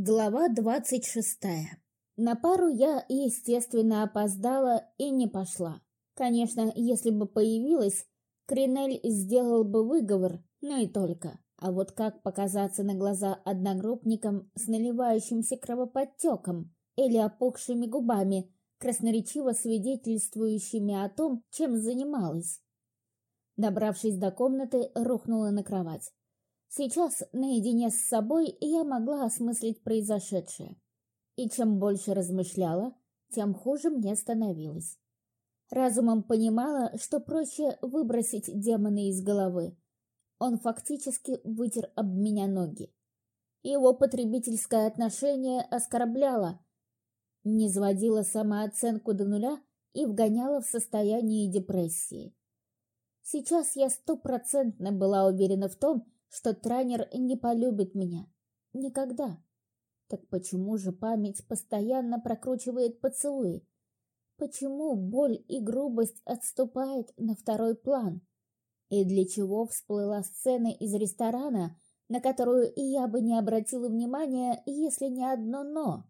Глава двадцать шестая. На пару я, естественно, опоздала и не пошла. Конечно, если бы появилась, Кринель сделал бы выговор, но и только. А вот как показаться на глаза одногруппникам с наливающимся кровоподтеком или опухшими губами, красноречиво свидетельствующими о том, чем занималась? Добравшись до комнаты, рухнула на кровать. Сейчас, наедине с собой, я могла осмыслить произошедшее. И чем больше размышляла, тем хуже мне становилось. Разумом понимала, что проще выбросить демона из головы. Он фактически вытер об меня ноги. Его потребительское отношение оскорбляло, не сводило самооценку до нуля и вгоняло в состояние депрессии. Сейчас я стопроцентно была уверена в том, что тренер не полюбит меня. Никогда. Так почему же память постоянно прокручивает поцелуи? Почему боль и грубость отступают на второй план? И для чего всплыла сцена из ресторана, на которую и я бы не обратила внимания, если не одно «но»?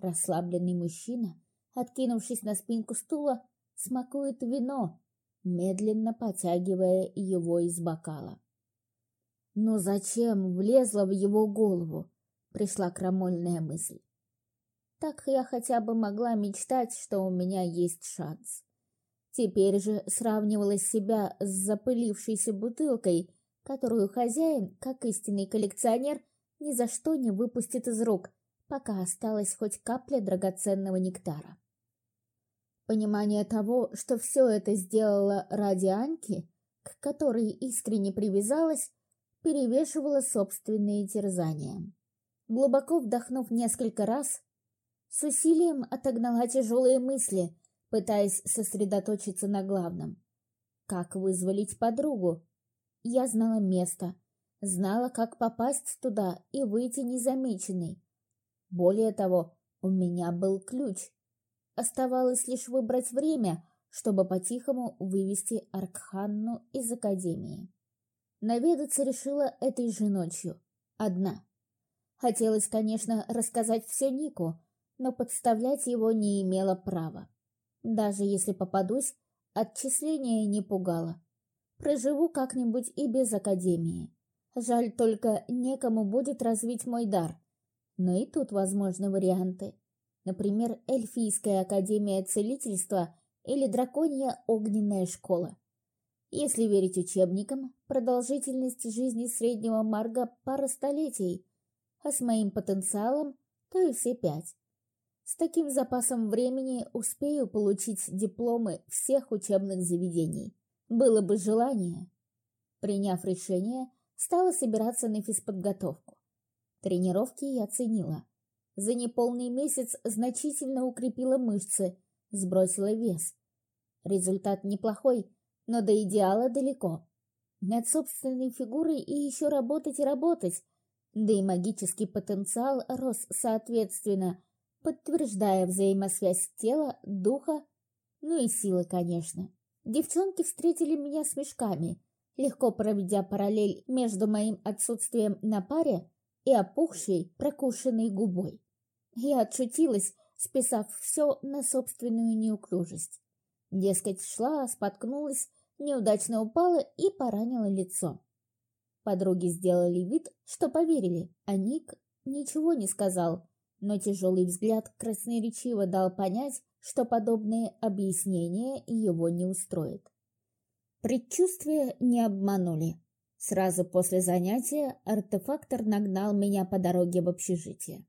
Расслабленный мужчина, откинувшись на спинку стула, смакует вино, медленно потягивая его из бокала. Но зачем влезла в его голову? Пришла крамольная мысль. Так я хотя бы могла мечтать, что у меня есть шанс. Теперь же сравнивала себя с запылившейся бутылкой, которую хозяин, как истинный коллекционер, ни за что не выпустит из рук, пока осталась хоть капля драгоценного нектара. Понимание того, что все это сделала ради Аньки, к которой искренне привязалась, перевешивало собственные терзания. Глубоко вдохнув несколько раз, с усилием отогнала тяжелые мысли, пытаясь сосредоточиться на главном. Как вызволить подругу? Я знала место, знала, как попасть туда и выйти незамеченной. Более того, у меня был ключ. Оставалось лишь выбрать время, чтобы по-тихому вывести Аркханну из Академии. Наведаться решила этой же ночью. Одна. Хотелось, конечно, рассказать все Нику, но подставлять его не имела права. Даже если попадусь, отчисление не пугало. Проживу как-нибудь и без академии. Жаль только, некому будет развить мой дар. Но и тут возможны варианты. Например, эльфийская академия целительства или драконья огненная школа. Если верить учебникам, продолжительность жизни среднего марга пара столетий, а с моим потенциалом то и все пять. С таким запасом времени успею получить дипломы всех учебных заведений. Было бы желание. Приняв решение, стала собираться на физподготовку. Тренировки я ценила. За неполный месяц значительно укрепила мышцы, сбросила вес. Результат неплохой, но до идеала далеко. Над собственной фигурой и еще работать и работать, да и магический потенциал рос соответственно, подтверждая взаимосвязь тела, духа, ну и силы, конечно. Девчонки встретили меня с мешками, легко проведя параллель между моим отсутствием на паре и опухшей, прокушенной губой. Я отшутилась, списав все на собственную неуклюжесть. Дескать, шла, споткнулась неудачно упала и поранила лицо. Подруги сделали вид, что поверили, а Ник ничего не сказал, но тяжелый взгляд красноречиво дал понять, что подобные объяснения его не устроит. Предчувствия не обманули. Сразу после занятия артефактор нагнал меня по дороге в общежитие.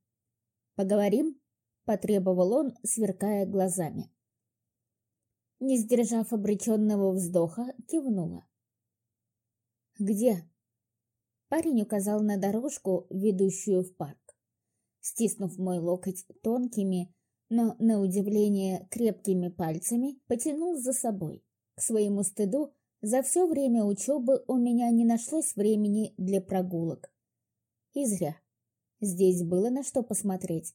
«Поговорим?» — потребовал он, сверкая глазами не сдержав обреченного вздоха, кивнула. «Где?» Парень указал на дорожку, ведущую в парк. Стиснув мой локоть тонкими, но, на удивление, крепкими пальцами, потянул за собой. К своему стыду, за все время учебы у меня не нашлось времени для прогулок. И зря. Здесь было на что посмотреть.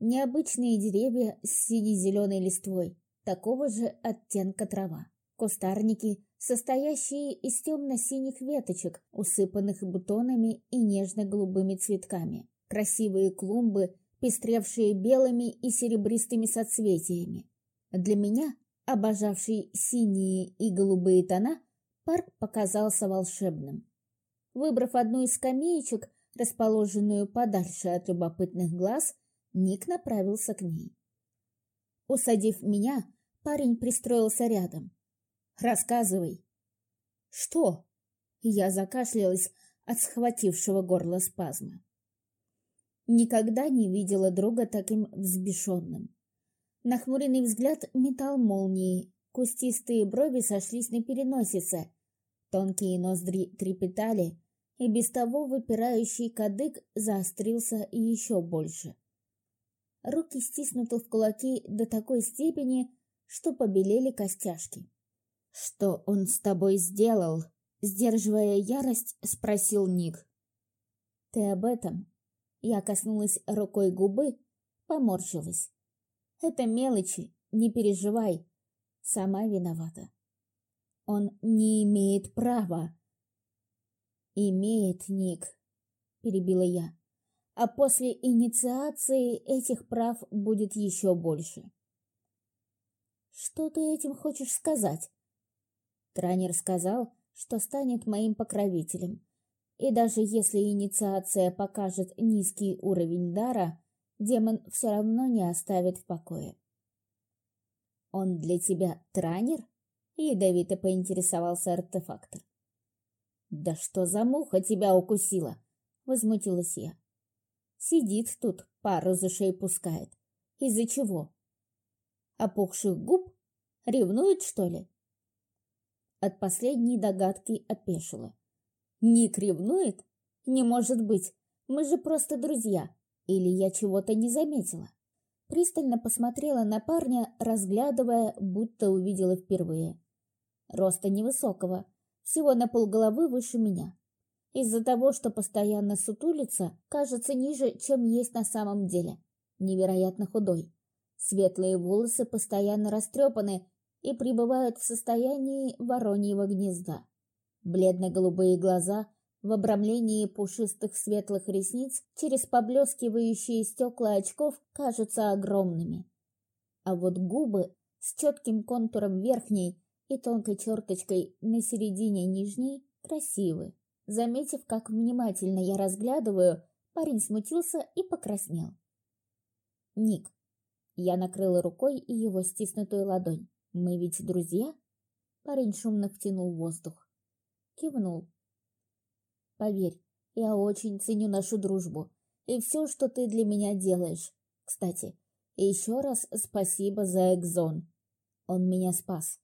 Необычные деревья с сине-зеленой листвой, такого же оттенка трава. Кустарники, состоящие из темно-синих веточек, усыпанных бутонами и нежно-голубыми цветками. красивые клумбы, пестревшие белыми и серебристыми соцветиями. Для меня, обожавший синие и голубые тона, парк показался волшебным. Выбрав одну из скамеечек, расположенную подальше от любопытных глаз, Ник направился к ней. Усадив меня, парень пристроился рядом. «Рассказывай». «Что?» Я закашлялась от схватившего горло спазма. Никогда не видела друга таким взбешенным. Нахмуренный взгляд метал молнии, кустистые брови сошлись на переносице, тонкие ноздри трепетали, и без того выпирающий кадык заострился еще больше. Руки стиснуты в кулаки до такой степени, что побелели костяшки. «Что он с тобой сделал?» Сдерживая ярость, спросил Ник. «Ты об этом?» Я коснулась рукой губы, поморщилась. «Это мелочи, не переживай. Сама виновата». «Он не имеет права». «Имеет, Ник», — перебила я. «А после инициации этих прав будет еще больше». «Что ты этим хочешь сказать?» Тренер сказал, что станет моим покровителем. И даже если инициация покажет низкий уровень дара, демон все равно не оставит в покое. «Он для тебя транер?» — ядовито поинтересовался артефактор. «Да что за муха тебя укусила?» — возмутилась я. «Сидит тут, пару за шею пускает. Из-за чего? Опухших губ? Ревнует, что ли?» От последней догадки опешила. Ник ревнует? Не может быть. Мы же просто друзья. Или я чего-то не заметила? Пристально посмотрела на парня, разглядывая, будто увидела впервые. Роста невысокого, всего на полголовы выше меня. Из-за того, что постоянно сутулится, кажется ниже, чем есть на самом деле. Невероятно худой. Светлые волосы постоянно растрепаны, и пребывают в состоянии вороньего гнезда. Бледно-голубые глаза в обрамлении пушистых светлых ресниц через поблескивающие стекла очков кажутся огромными. А вот губы с четким контуром верхней и тонкой черточкой на середине нижней красивы. Заметив, как внимательно я разглядываю, парень смутился и покраснел. «Ник». Я накрыла рукой его стиснутую ладонь. «Мы ведь друзья?» Парень шумно втянул воздух. Кивнул. «Поверь, я очень ценю нашу дружбу и все, что ты для меня делаешь. Кстати, еще раз спасибо за Экзон. Он меня спас».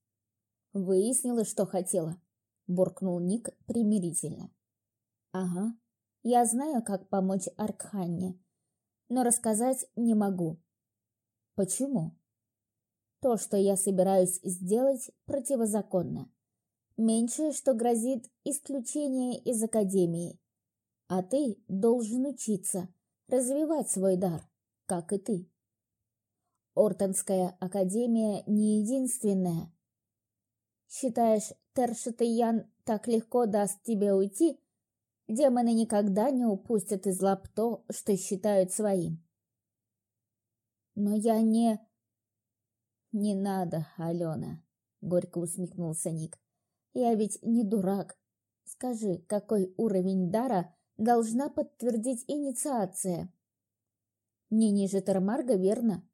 «Выяснила, что хотела», — буркнул Ник примирительно. «Ага, я знаю, как помочь Аркханне, но рассказать не могу». «Почему?» То, что я собираюсь сделать, противозаконно. Меньшее, что грозит, исключение из академии. А ты должен учиться, развивать свой дар, как и ты. Ортонская академия не единственная. Считаешь, Тершатаян так легко даст тебе уйти? Демоны никогда не упустят из лап то, что считают своим. Но я не... «Не надо, Алена», — горько усмехнулся Ник. «Я ведь не дурак. Скажи, какой уровень дара должна подтвердить инициация?» «Не ниже Термарга, верно?»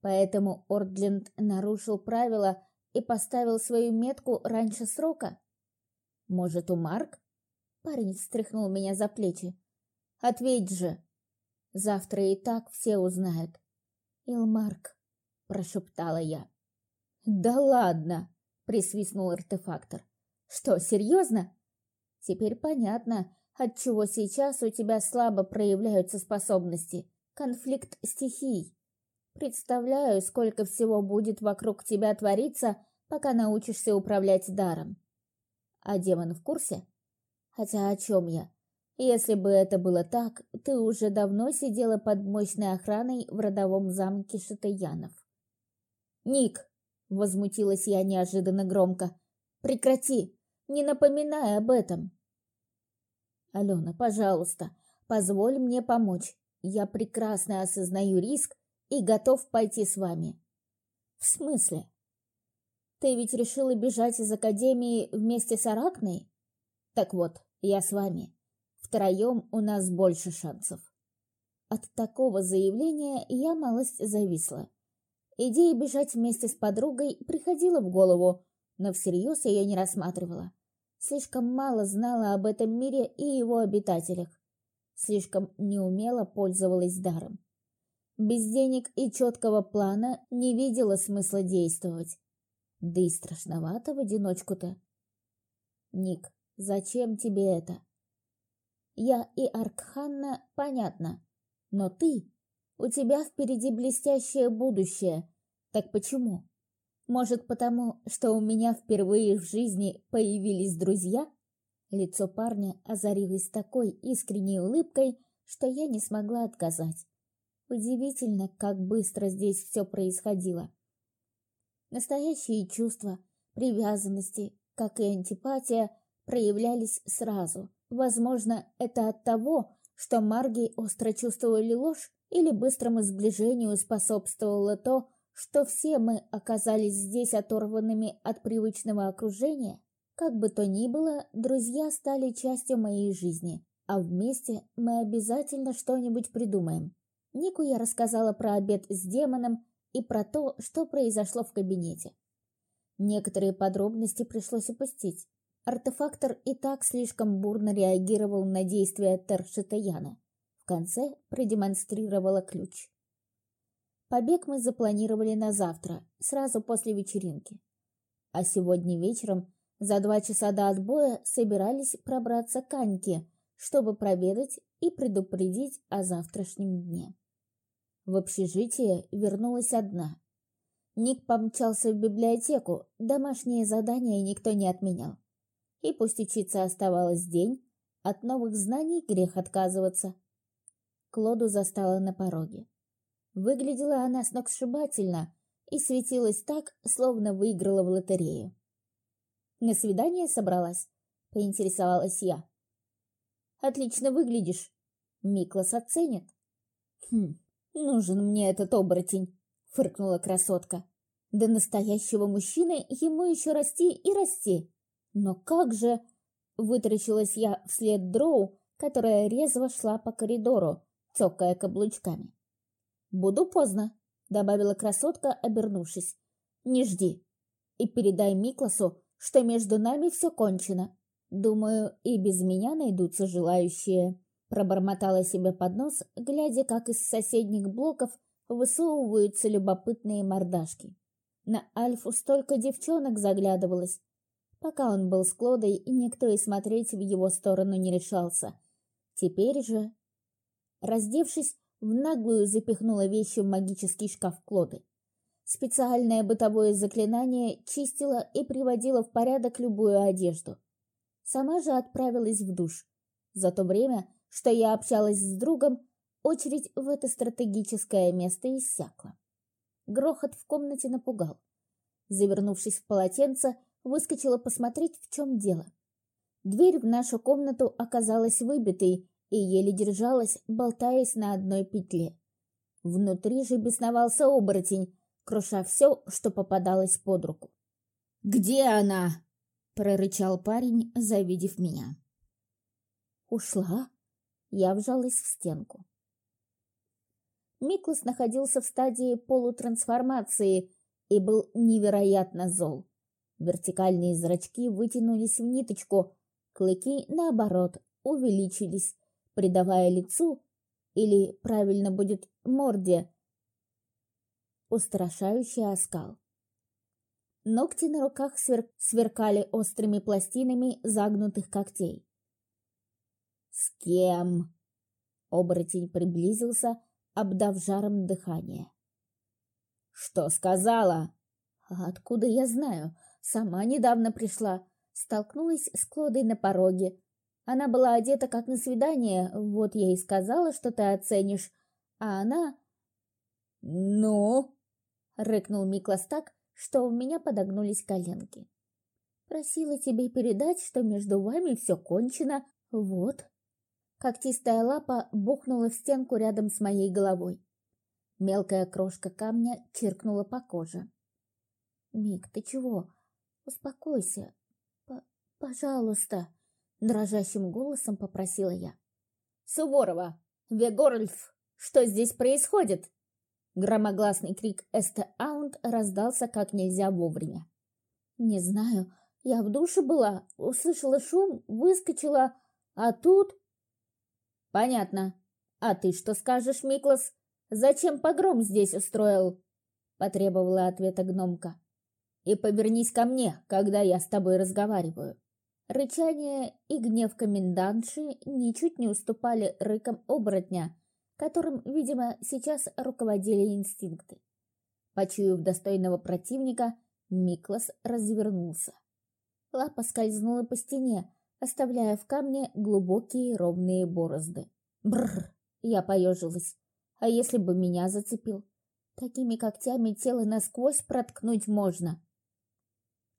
Поэтому Ордленд нарушил правила и поставил свою метку раньше срока. «Может, у Марк?» Парень встряхнул меня за плечи. «Ответь же!» Завтра и так все узнают. Илмарк прошептала я. «Да ладно!» — присвистнул артефактор. «Что, серьезно?» «Теперь понятно, отчего сейчас у тебя слабо проявляются способности. Конфликт стихий. Представляю, сколько всего будет вокруг тебя твориться, пока научишься управлять даром. А демон в курсе? Хотя о чем я? Если бы это было так, ты уже давно сидела под мощной охраной в родовом замке Шатаянов. «Ник!» — возмутилась я неожиданно громко. «Прекрати! Не напоминай об этом!» «Алена, пожалуйста, позволь мне помочь. Я прекрасно осознаю риск и готов пойти с вами. В смысле? Ты ведь решила бежать из академии вместе с Аракной? Так вот, я с вами. Втроем у нас больше шансов. От такого заявления я малость зависла. Идея бежать вместе с подругой приходила в голову, но всерьез ее не рассматривала. Слишком мало знала об этом мире и его обитателях. Слишком неумело пользовалась даром. Без денег и четкого плана не видела смысла действовать. Да и страшновато в одиночку-то. Ник, зачем тебе это? Я и Аркханна, понятно. Но ты, у тебя впереди блестящее будущее. Так почему? Может, потому, что у меня впервые в жизни появились друзья? Лицо парня озарилось такой искренней улыбкой, что я не смогла отказать. Удивительно, как быстро здесь все происходило. Настоящие чувства, привязанности, как и антипатия, проявлялись сразу. Возможно, это от того, что Марги остро чувствовали ложь, или быстрому сближению способствовало то, что все мы оказались здесь оторванными от привычного окружения. Как бы то ни было, друзья стали частью моей жизни, а вместе мы обязательно что-нибудь придумаем. Нику я рассказала про обед с демоном и про то, что произошло в кабинете. Некоторые подробности пришлось упустить. Артефактор и так слишком бурно реагировал на действия Тершитаяна. В конце продемонстрировала ключ. Побег мы запланировали на завтра, сразу после вечеринки. А сегодня вечером, за два часа до отбоя, собирались пробраться к Аньке, чтобы проведать и предупредить о завтрашнем дне. В общежитие вернулась одна. Ник помчался в библиотеку, домашнее задание никто не отменял. И пусть учиться оставалось день, от новых знаний грех отказываться. Клоду застала на пороге. Выглядела она сногсшибательно и светилась так, словно выиграла в лотерею. «На свидание собралась?» — поинтересовалась я. «Отлично выглядишь. Миклас оценит». «Хм, нужен мне этот оборотень», — фыркнула красотка. «До настоящего мужчины ему еще расти и расти». Но как же... Вытаращилась я вслед Дроу, которая резво шла по коридору, цокая каблучками. «Буду поздно», — добавила красотка, обернувшись. «Не жди. И передай Микласу, что между нами все кончено. Думаю, и без меня найдутся желающие». Пробормотала себе под нос, глядя, как из соседних блоков высовываются любопытные мордашки. На Альфу столько девчонок заглядывалось, Пока он был с Клодой, никто и смотреть в его сторону не решался. Теперь же... Раздевшись, в наглую запихнула вещи в магический шкаф Клоды. Специальное бытовое заклинание чистило и приводило в порядок любую одежду. Сама же отправилась в душ. За то время, что я общалась с другом, очередь в это стратегическое место иссякла. Грохот в комнате напугал. Завернувшись в полотенце, выскочила посмотреть, в чем дело. Дверь в нашу комнату оказалась выбитой и еле держалась, болтаясь на одной петле. Внутри же бесновался оборотень, круша все, что попадалось под руку. «Где она?» — прорычал парень, завидев меня. «Ушла?» Я вжалась в стенку. Миклас находился в стадии полутрансформации и был невероятно зол. Вертикальные зрачки вытянулись в ниточку, клыки, наоборот, увеличились, придавая лицу, или, правильно будет, морде, устрашающий оскал. Ногти на руках свер... сверкали острыми пластинами загнутых когтей. «С кем?» Оборотень приблизился, обдав жаром дыхание. «Что сказала?» «А «Откуда я знаю? Сама недавно пришла. Столкнулась с Клодой на пороге. Она была одета как на свидание, вот я и сказала, что ты оценишь. А она... «Ну?» — рыкнул Миклас так, что у меня подогнулись коленки. «Просила тебе передать, что между вами все кончено. Вот». Когтистая лапа бухнула в стенку рядом с моей головой. Мелкая крошка камня чиркнула по коже. «Мик, ты чего? Успокойся. П Пожалуйста!» Дрожащим голосом попросила я. «Суворова! Вегорльф! Что здесь происходит?» Громогласный крик Эсте Аунд раздался как нельзя вовремя. «Не знаю. Я в душе была, услышала шум, выскочила, а тут...» «Понятно. А ты что скажешь, Миклас? Зачем погром здесь устроил?» Потребовала ответа гномка. «И повернись ко мне, когда я с тобой разговариваю». Рычание и гнев комендантши ничуть не уступали рыкам оборотня, которым, видимо, сейчас руководили инстинкты. Почуяв достойного противника, Миклас развернулся. Лапа скользнула по стене, оставляя в камне глубокие ровные борозды. Бррр, я поежилась. А если бы меня зацепил? Такими когтями тело насквозь проткнуть можно.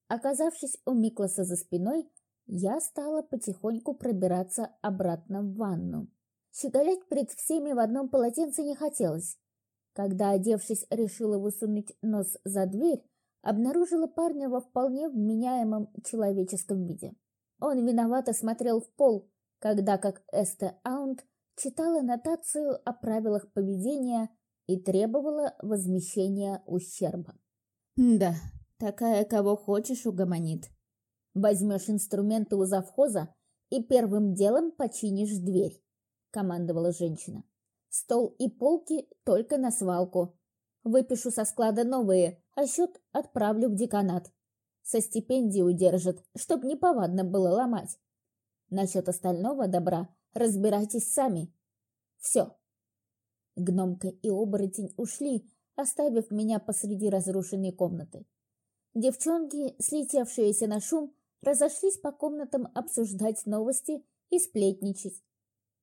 Оказавшись у Микласа за спиной, я стала потихоньку пробираться обратно в ванну. Щеголять пред всеми в одном полотенце не хотелось. Когда, одевшись, решила высунуть нос за дверь, обнаружила парня во вполне вменяемом человеческом виде. Он виновато смотрел в пол, когда, как Эсте Аунд, читала нотацию о правилах поведения и требовала возмещения ущерба. «Да, такая, кого хочешь, угомонит. Возьмешь инструменты у завхоза и первым делом починишь дверь», — командовала женщина. «Стол и полки только на свалку. Выпишу со склада новые, а счет отправлю в деканат. Со стипендии удержат, чтоб неповадно было ломать. Насчет остального добра разбирайтесь сами. Все. Гномка и оборотень ушли, оставив меня посреди разрушенной комнаты. Девчонки, слетевшиеся на шум, разошлись по комнатам обсуждать новости и сплетничать.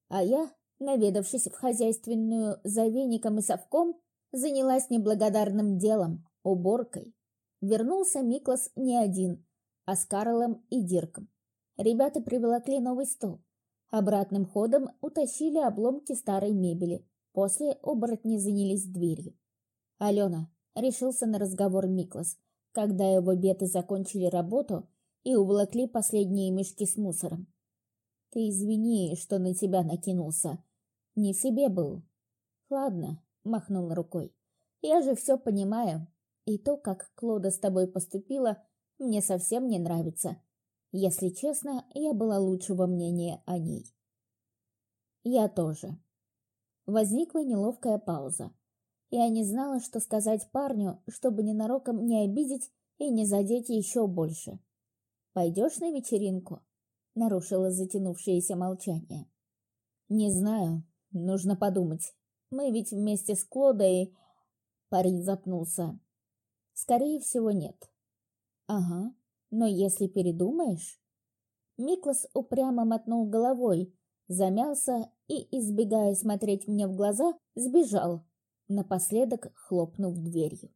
А я, наведавшись в хозяйственную за веником и совком, занялась неблагодарным делом – уборкой. Вернулся Миклас не один, а с Карлом и Дирком. Ребята приволокли новый стол. Обратным ходом утащили обломки старой мебели. После оборотни занялись дверью. «Алена», — решился на разговор Миклас, когда его беты закончили работу и уволокли последние мешки с мусором. «Ты извини, что на тебя накинулся. Не себе был». «Ладно, махнул рукой. Я же все понимаю. И то, как Клода с тобой поступила, мне совсем не нравится. Если честно, я была лучшего мнения о ней. Я тоже. Возникла неловкая пауза. Я не знала, что сказать парню, чтобы ненароком не обидеть и не задеть еще больше. «Пойдешь на вечеринку?» — нарушила затянувшееся молчание. «Не знаю. Нужно подумать. Мы ведь вместе с Клодой...» Парень запнулся. «Скорее всего, нет». «Ага, но если передумаешь...» Миклас упрямо мотнул головой, замялся и, избегая смотреть мне в глаза, сбежал, напоследок хлопнув дверью.